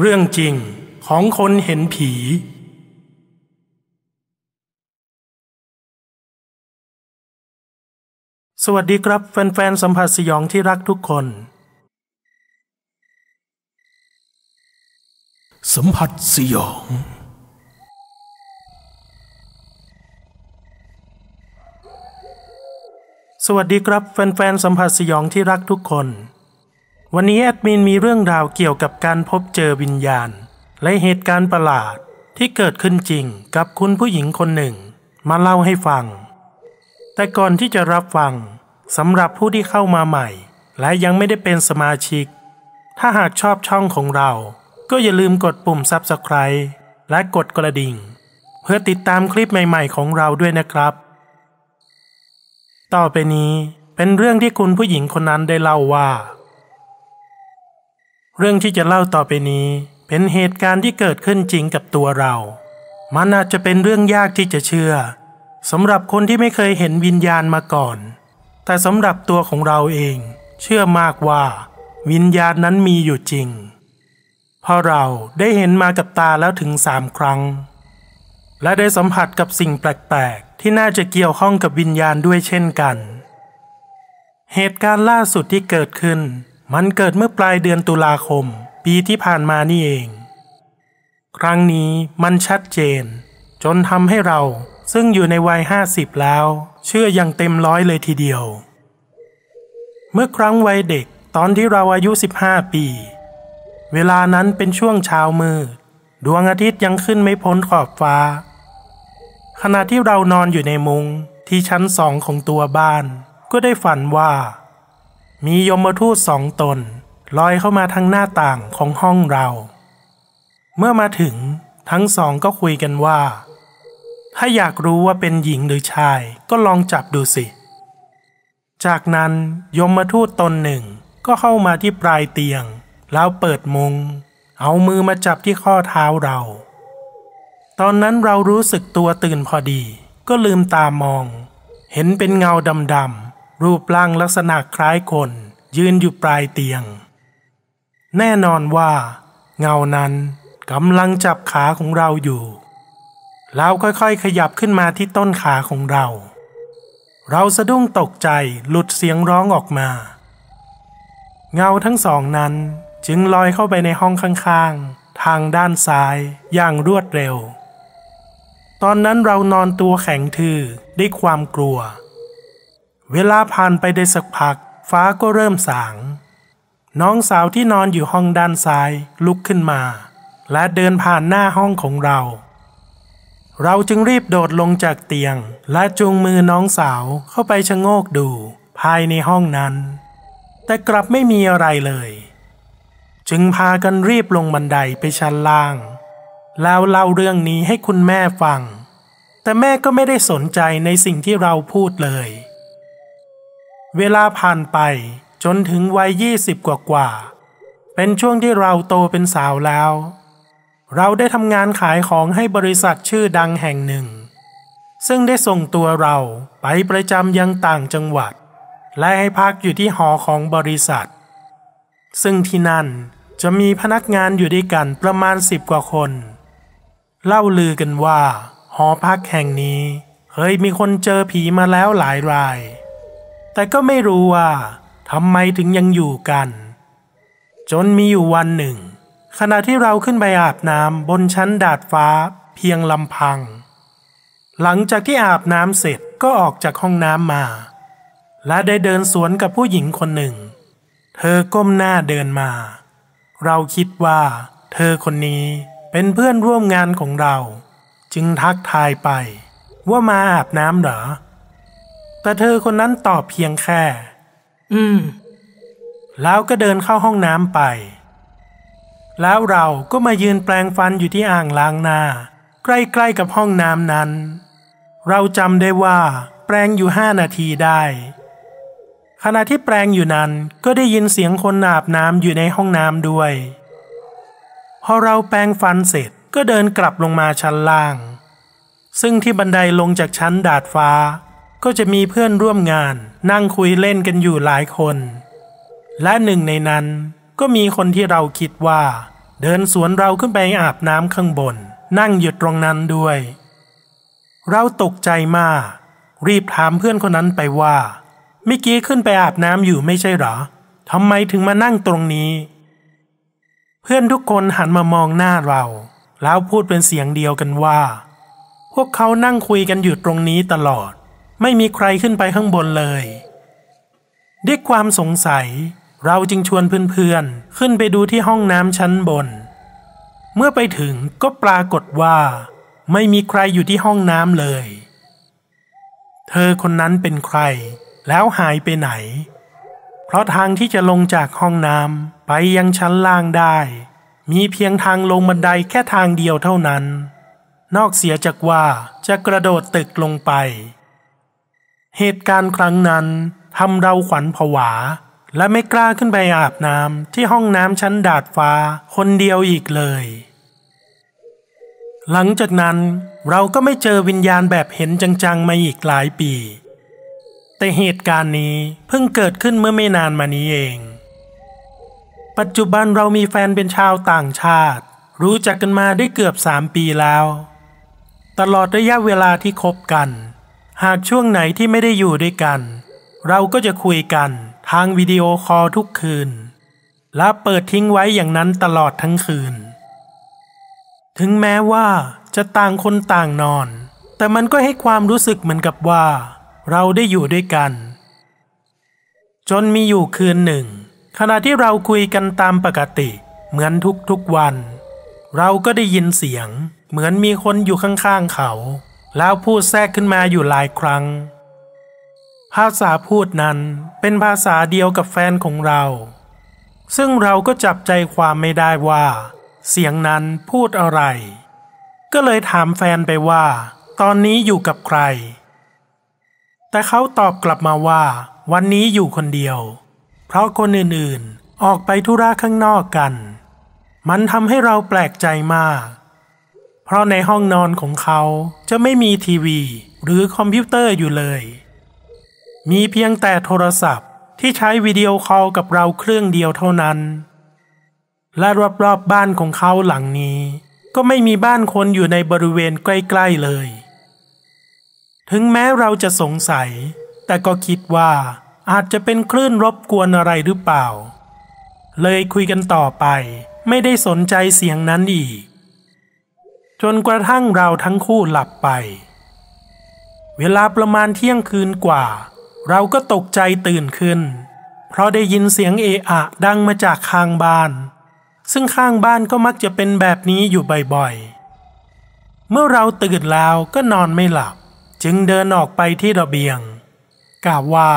เรื่องจริงของคนเห็นผี สวัสดีครับแฟนๆ สัมผัสสยองที่รักทุกคน สัมผัสสยอง สวัสดีครับแฟนๆ สัมผัสสยองที่รักทุกคน วันนี้แอดมินมีเรื่องราวเกี่ยวกับการพบเจอวิญญาณ และเหตุการณ์ประหลาดที่เกิดขึ้นจริงกับคุณผู้หญิงคนหนึ่ง มาเล่าให้ฟัง แต่ก่อนที่จะรับฟังสำหรับผู้ที่เข้ามาใหม่ และยังไม่ได้เป็นสมาชิก ถ้าหากชอบช่องของเรา ก็อย่าลืมกดปุ่ม Subscribe และกดกระดิ่ง เพื่อติดตามคลิปใหม่ ๆ ของเราด้วยนะครับ ต่อไปนี้เป็นเรื่องที่คุณผู้หญิงคนนั้นได้เล่าว่า เรื่องที่จะเล่าต่อไปนี้ เป็นเหตุการณ์ที่เกิดขึ้นจริงกับตัวเรา มันอาจจะเป็นเรื่องยากที่จะเชื่อสำหรับคนที่ไม่เคยเห็นวิญญาณมาก่อน แต่สำหรับตัวของเราเอง เชื่อมากว่า วิญญาณนั้นมีอยู่จริง เพราะเราได้เห็นมากับตาแล้วถึงสามครั้ง และได้สัมผัสกับสิ่งแปลกๆ ที่น่าจะเกี่ยวข้องกับวิญญาณด้วยเช่นกัน เหตุการณ์ล่าสุดที่เกิดขึ้น มันเกิดเมื่อปลายเดือนตุลาคม ปีที่ผ่านมานี่เอง ครั้งนี้มันชัดเจน จนทำให้เราซึ่งอยู่ในวัยห้าสิบแล้ว เชื่ออย่างเต็มร้อยเลยทีเดียว เมื่อครั้งวัยเด็กตอนที่เราอายุ 15 ปี เวลานั้นเป็นช่วงเช้ามืด ดวงอาทิตย์ยังขึ้นไม่พ้นขอบฟ้า ขณะที่เรานอนอยู่ในมุงที่ชั้นสองของตัวบ้าน ก็ได้ฝันว่า มียมทูตสองตนลอยเข้ามาทางหน้าต่างของห้องเรา เมื่อมาถึงทั้งสองก็คุยกันว่า ถ้าอยากรู้ว่าเป็นหญิงหรือชายก็ลองจับดูสิ จากนั้นยมทูตตนหนึ่งก็เข้ามาที่ปลายเตียง แล้วเปิดมุง เอามือมาจับที่ข้อเท้าเรา ตอนนั้นเรารู้สึกตัวตื่นพอดี ก็ลืมตามอง เห็นเป็นเงาดำๆ รูปร่างลักษณะคล้ายคน ยืนอยู่ปลายเตียง แน่นอนว่า เงานั้นกำลังจับขาของเราอยู่แล้วค่อยๆ ขยับขึ้นมาที่ต้นขาของเรา เราสะดุ้งตกใจหลุดเสียงร้องออกมา เงาทั้งสองนั้นจึงลอยเข้าไปในห้องข้างๆ ทางด้านซ้ายอย่างรวดเร็ว ตอนนั้นเรานอนตัวแข็งทื่อด้วยความกลัว เวลาผ่านไปได้สักพัก ฟ้าก็เริ่มสาง น้องสาวที่นอนอยู่ห้องด้านซ้ายลุกขึ้นมา และเดินผ่านหน้าห้องของเรา เราจึงรีบโดดลงจากเตียง และจูงมือน้องสาวเข้าไปชะโงกดู ภายในห้องนั้น แต่กลับไม่มีอะไรเลย จึงพากันรีบลงบันไดไปชั้นล่าง แล้วเล่าเรื่องนี้ให้คุณแม่ฟัง แต่แม่ก็ไม่ได้สนใจในสิ่งที่เราพูดเลย เวลาผ่านไปจนถึงวัยยี่สิบกว่ากว่า เป็นช่วงที่เราโตเป็นสาวแล้ว เราได้ทำงานขายของให้บริษัทชื่อดังแห่งหนึ่ง ซึ่งได้ส่งตัวเราไปประจำยังต่างจังหวัด และให้พักอยู่ที่หอของบริษัท ซึ่งที่นั่นจะมีพนักงานอยู่ด้วยกันประมาณสิบกว่าคน เล่าลือกันว่า หอพักแห่งนี้เคยมีคนเจอผีมาแล้วหลายราย แต่ก็ไม่รู้ว่าทำไมถึงยังอยู่กัน จนมีอยู่วันหนึ่ง ขณะที่เราขึ้นไปอาบน้ำบนชั้นดาดฟ้าเพียงลำพัง หลังจากที่อาบน้ำเสร็จก็ออกจากห้องน้ำมา และได้เดินสวนกับผู้หญิงคนหนึ่ง เธอก้มหน้าเดินมา เราคิดว่า เธอคนนี้เป็นเพื่อนร่วมงานของเรา จึงทักทายไป ว่ามาอาบน้ำเหรอ แต่เธอคนนั้นตอบเพียงแค่ อืม แล้วก็เดินเข้าห้องน้ำไป แล้วเราก็มายืนแปลงฟันอยู่ที่อ่างล้างหน้า ใกล้ๆกับห้องน้ำนั้น เราจำได้ว่า แปลงอยู่ห้านาทีได้ ขณะที่แปลงอยู่นั้นก็ได้ยินเสียงคนอาบน้ำอยู่ในห้องน้ำด้วย พอเราแปลงฟันเสร็จก็เดินกลับลงมาชั้นล่าง ซึ่งที่บันไดลงจากชั้นดาดฟ้า ก็จะมีเพื่อนร่วมงานนั่งคุยเล่นกันอยู่หลายคน และหนึ่งในนั้นก็มีคนที่เราคิดว่า เดินสวนเราขึ้นไปอาบน้ำข้างบน นั่งอยู่ตรงนั้นด้วย เราตกใจมาก รีบถามเพื่อนคนนั้นไปว่าเมื่อกี้ขึ้นไปอาบน้ำอยู่ไม่ใช่หรอทำไมถึงมานั่งตรงนี้ เพื่อนทุกคนหันมามองหน้าเรา แล้วพูดเป็นเสียงเดียวกันว่า พวกเขานั่งคุยกันอยู่ตรงนี้ตลอด ไม่มีใครขึ้นไปข้างบนเลย ด้วยความสงสัย เราจึงชวนเพื่อนๆ ขึ้นไปดูที่ห้องน้ำชั้นบน เมื่อไปถึงก็ปรากฏว่า ไม่มีใครอยู่ที่ห้องน้ำเลย เธอคนนั้นเป็นใคร แล้วหายไปไหน เพราะทางที่จะลงจากห้องน้ำไปยังชั้นล่างได้ มีเพียงทางลงบันไดแค่ทางเดียวเท่านั้นนอกเสียจากว่าจะกระโดดตึกลงไป เหตุการณ์ครั้งนั้นทำเราขวัญผวา และไม่กล้าขึ้นไปอาบน้ำที่ห้องน้ำชั้นดาดฟ้าคนเดียวอีกเลย หลังจากนั้นเราก็ไม่เจอวิญญาณแบบเห็นจังๆมาอีกหลายปี แต่เหตุการณ์นี้เพิ่งเกิดขึ้นเมื่อไม่นานมานี้เอง ปัจจุบันเรามีแฟนเป็นชาวต่างชาติ รู้จักกันมาได้เกือบสามปีแล้ว ตลอดระยะเวลาที่คบกัน หากช่วงไหนที่ไม่ได้อยู่ด้วยกัน เราก็จะคุยกันทางวิดีโอคอลทุกคืน และเปิดทิ้งไว้อย่างนั้นตลอดทั้งคืน ถึงแม้ว่าจะต่างคนต่างนอน แต่มันก็ให้ความรู้สึกเหมือนกับว่า เราได้อยู่ด้วยกัน จนมีอยู่คืนหนึ่ง ขณะที่เราคุยกันตามปกติ เหมือนทุกๆวัน เราก็ได้ยินเสียง เหมือนมีคนอยู่ข้างๆเขา แล้วพูดแทรกขึ้นมาอยู่หลายครั้ง ภาษาพูดนั้นเป็นภาษาเดียวกับแฟนของเรา ซึ่งเราก็จับใจความไม่ได้ว่า เสียงนั้นพูดอะไร ก็เลยถามแฟนไปว่า ตอนนี้อยู่กับใคร แต่เขาตอบกลับมาว่า วันนี้อยู่คนเดียว เพราะคนอื่นๆออกไปธุระข้างนอกกัน มันทำให้เราแปลกใจมาก เพราะในห้องนอนของเขาจะไม่มีทีวี หรือคอมพิวเตอร์อยู่เลย มีเพียงแต่โทรศัพท์ที่ใช้วิดีโอคอลกับเราเครื่องเดียวเท่านั้น และรอบๆบ้านของเขาหลังนี้ ก็ไม่มีบ้านคนอยู่ในบริเวณใกล้ๆเลย ถึงแม้เราจะสงสัย แต่ก็คิดว่าอาจจะเป็นคลื่นรบกวนอะไรหรือเปล่า เลยคุยกันต่อไป ไม่ได้สนใจเสียงนั้นอีก จนกระทั่งเราทั้งคู่หลับไป เวลาประมาณเที่ยงคืนกว่า เราก็ตกใจตื่นขึ้น เพราะได้ยินเสียงเอะอะดังมาจากข้างบ้าน ซึ่งข้างบ้านก็มักจะเป็นแบบนี้อยู่บ่อยๆ เมื่อเราตื่นแล้วก็นอนไม่หลับ จึงเดินออกไปที่ระเบียงกะว่า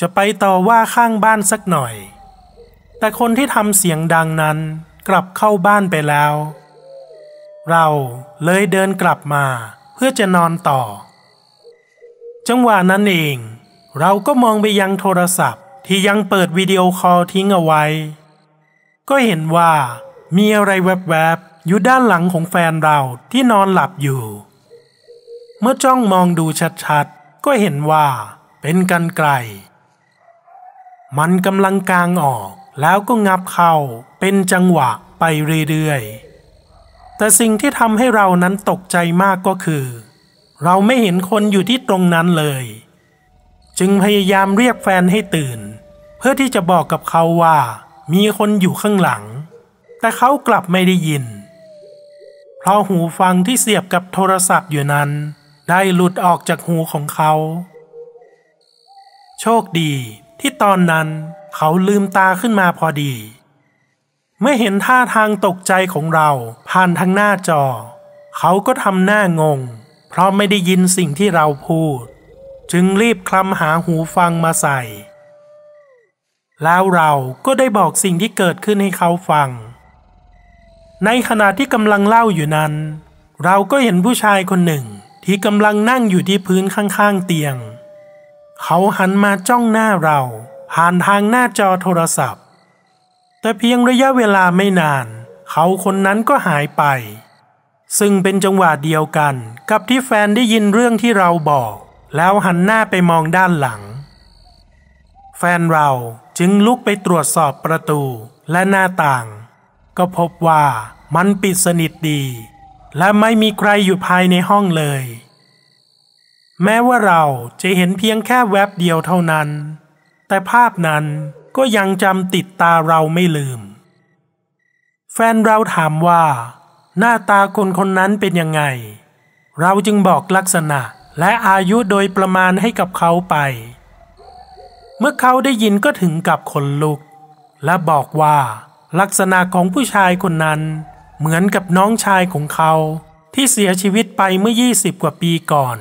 จะไปต่อว่าข้างบ้านสักหน่อย แต่คนที่ทำเสียงดังนั้นกลับเข้าบ้านไปแล้ว เราเลยเดินกลับมาเพื่อจะนอนต่อ จังหวะนั้นเอง เราก็มองไปยังโทรศัพท์ที่ยังเปิดวิดีโอคอลทิ้งเอาไว้ ก็เห็นว่ามีอะไรแวบๆอยู่ด้านหลังของแฟนเราที่นอนหลับอยู่ เมื่อจ้องมองดูชัดๆ ก็เห็นว่าเป็นกันไกล มันกำลังกลางออกแล้วก็งับเข้าเป็นจังหวะไปเรื่อยๆ แต่สิ่งที่ทำให้เรานั้นตกใจมากก็คือ เราไม่เห็นคนอยู่ที่ตรงนั้นเลย จึงพยายามเรียกแฟนให้ตื่น เพื่อที่จะบอกกับเขาว่า มีคนอยู่ข้างหลัง แต่เขากลับไม่ได้ยิน เพราะหูฟังที่เสียบกับโทรศัพท์อยู่นั้น ได้หลุดออกจากหูของเขา โชคดีที่ตอนนั้นเขาลืมตาขึ้นมาพอดี เมื่อเห็นท่าทางตกใจของเราผ่านทางหน้าจอ เขาก็ทำหน้างง เพราะไม่ได้ยินสิ่งที่เราพูด จึงรีบคลำหาหูฟังมาใส่ แล้วเราก็ได้บอกสิ่งที่เกิดขึ้นให้เขาฟัง ในขณะที่กำลังเล่าอยู่นั้น เราก็เห็นผู้ชายคนหนึ่งที่กำลังนั่งอยู่ที่พื้นข้างๆเตียง เขาหันมาจ้องหน้าเรา ผ่านทางหน้าจอโทรศัพท์ แต่เพียงระยะเวลาไม่นาน เขาคนนั้นก็หายไป ซึ่งเป็นจังหวะเดียวกัน กับที่แฟนได้ยินเรื่องที่เราบอก แล้วหันหน้าไปมองด้านหลัง แฟนเราจึงลุกไปตรวจสอบประตูและหน้าต่าง ก็พบว่ามันปิดสนิทดี และไม่มีใครอยู่ภายในห้องเลย แม้ว่าเราจะเห็นเพียงแค่แวบเดียวเท่านั้น แต่ภาพนั้น ก็ยังจำติดตาเราไม่ลืม แฟนเราถามว่า หน้าตาคนคนนั้นเป็นยังไง เราจึงบอกลักษณะและอายุโดยประมาณให้กับเขาไป เมื่อเขาได้ยินก็ถึงกับขนลุก และบอกว่าลักษณะของผู้ชายคนนั้น เหมือนกับน้องชายของเขาที่เสียชีวิตไปเมื่อ 20 กว่าปีก่อน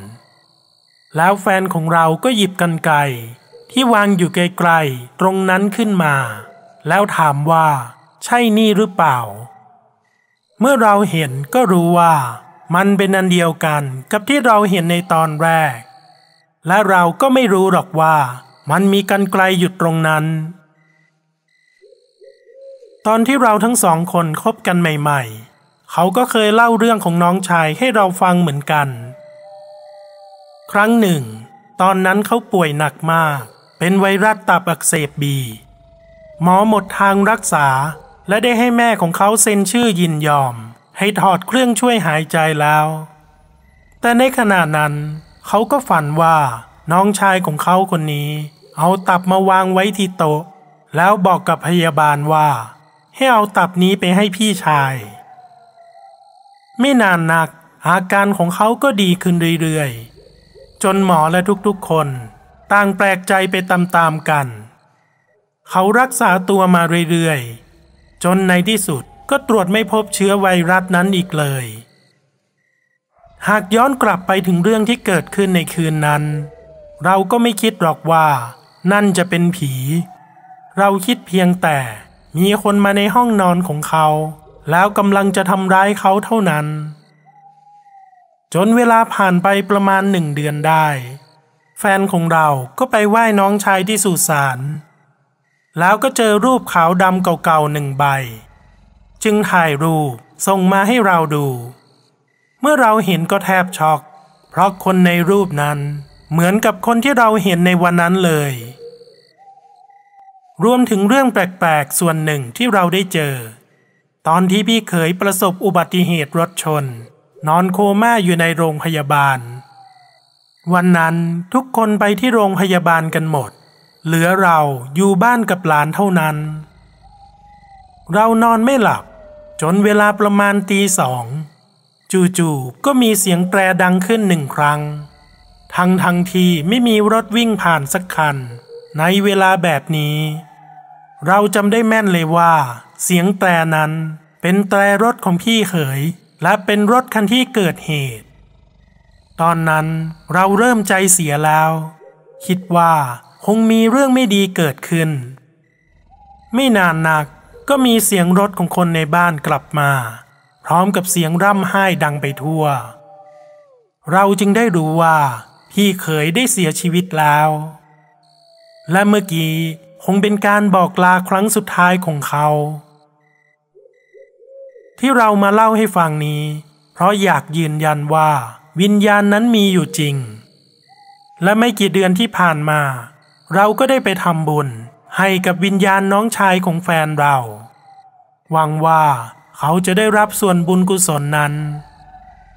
แล้วแฟนของเราก็หยิบกันไก ที่วางอยู่ไกลๆตรงนั้นขึ้นมา แล้วถามว่า ใช่นี่หรือเปล่า เมื่อเราเห็นก็รู้ว่า มันเป็นอันเดียวกันกับที่เราเห็นในตอนแรก และเราก็ไม่รู้หรอกว่า มันมีกันไกลอยู่ตรงนั้น ตอนที่เราทั้งสองคนคบกันใหม่ ๆ เขาก็เคยเล่าเรื่องของน้องชายให้เราฟังเหมือนกัน ครั้งหนึ่งตอนนั้นเขาป่วยหนักมาก เป็นไวรัสตับอักเสบบี หมอหมดทางรักษา และได้ให้แม่ของเขาเซ็นชื่อยินยอม ให้ถอดเครื่องช่วยหายใจแล้ว แต่ในขณะนั้น เขาก็ฝันว่าน้องชายของเขาคนนี้ เอาตับมาวางไว้ที่โต๊ะ แล้วบอกกับพยาบาลว่า ให้เอาตับนี้ไปให้พี่ชาย ไม่นานนักอาการของเขาก็ดีขึ้นเรื่อยๆ จนหมอและทุกๆคน ต่างแปลกใจไปตามๆกัน เขารักษาตัวมาเรื่อยๆ จนในที่สุดก็ตรวจไม่พบเชื้อไวรัสนั้นอีกเลย หากย้อนกลับไปถึงเรื่องที่เกิดขึ้นในคืนนั้น เราก็ไม่คิดหรอกว่านั่นจะเป็นผี เราคิดเพียงแต่มีคนมาในห้องนอนของเขา แล้วกำลังจะทำร้ายเขาเท่านั้น จนเวลาผ่านไปประมาณหนึ่งเดือนได้ แฟนของเราก็ไปไหว้น้องชายที่สุสานแล้วก็เจอรูปขาวดำเก่าๆหนึ่งใบ จึงถ่ายรูปส่งมาให้เราดู เมื่อเราเห็นก็แทบช็อก เพราะคนในรูปนั้นเหมือนกับคนที่เราเห็นในวันนั้นเลย รวมถึงเรื่องแปลกๆส่วนหนึ่งที่เราได้เจอ ตอนที่พี่เขยประสบอุบัติเหตุรถชน นอนโคม่าอยู่ในโรงพยาบาล วันนั้นทุกคนไปที่โรงพยาบาลกันหมด เหลือเราอยู่บ้านกับหลานเท่านั้น เรานอนไม่หลับ จนเวลาประมาณตีสองจู่ๆก็มีเสียงแตรดังขึ้นหนึ่งครั้ง ทั้งทั้งที่ไม่มีรถวิ่งผ่านสักคัน ในเวลาแบบนี้ เราจำได้แม่นเลยว่า เสียงแตรนั้นเป็นแตรรถของพี่เขย และเป็นรถคันที่เกิดเหตุ ตอนนั้นเราเริ่มใจเสียแล้ว คิดว่าคงมีเรื่องไม่ดีเกิดขึ้น ไม่นานนักก็มีเสียงรถของคนในบ้านกลับมา พร้อมกับเสียงร่ำไห้ดังไปทั่ว เราจึงได้รู้ว่า พี่เขยได้เสียชีวิตแล้ว และเมื่อกี้คงเป็นการบอกลาครั้งสุดท้ายของเขา ที่เรามาเล่าให้ฟังนี้ เพราะอยากยืนยันว่า วิญญาณนั้นมีอยู่จริง และไม่กี่เดือนที่ผ่านมา เราก็ได้ไปทำบุญ ให้กับวิญญาณน้องชายของแฟนเรา หวังว่าเขาจะได้รับส่วนบุญกุศลนั้น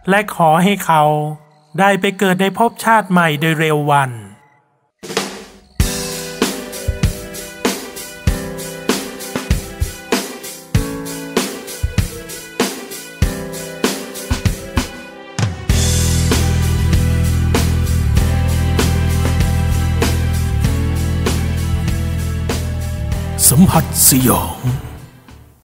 และขอให้เขาได้ไปเกิดในภพชาติใหม่โดยเร็ววัน สัมผัสสยอง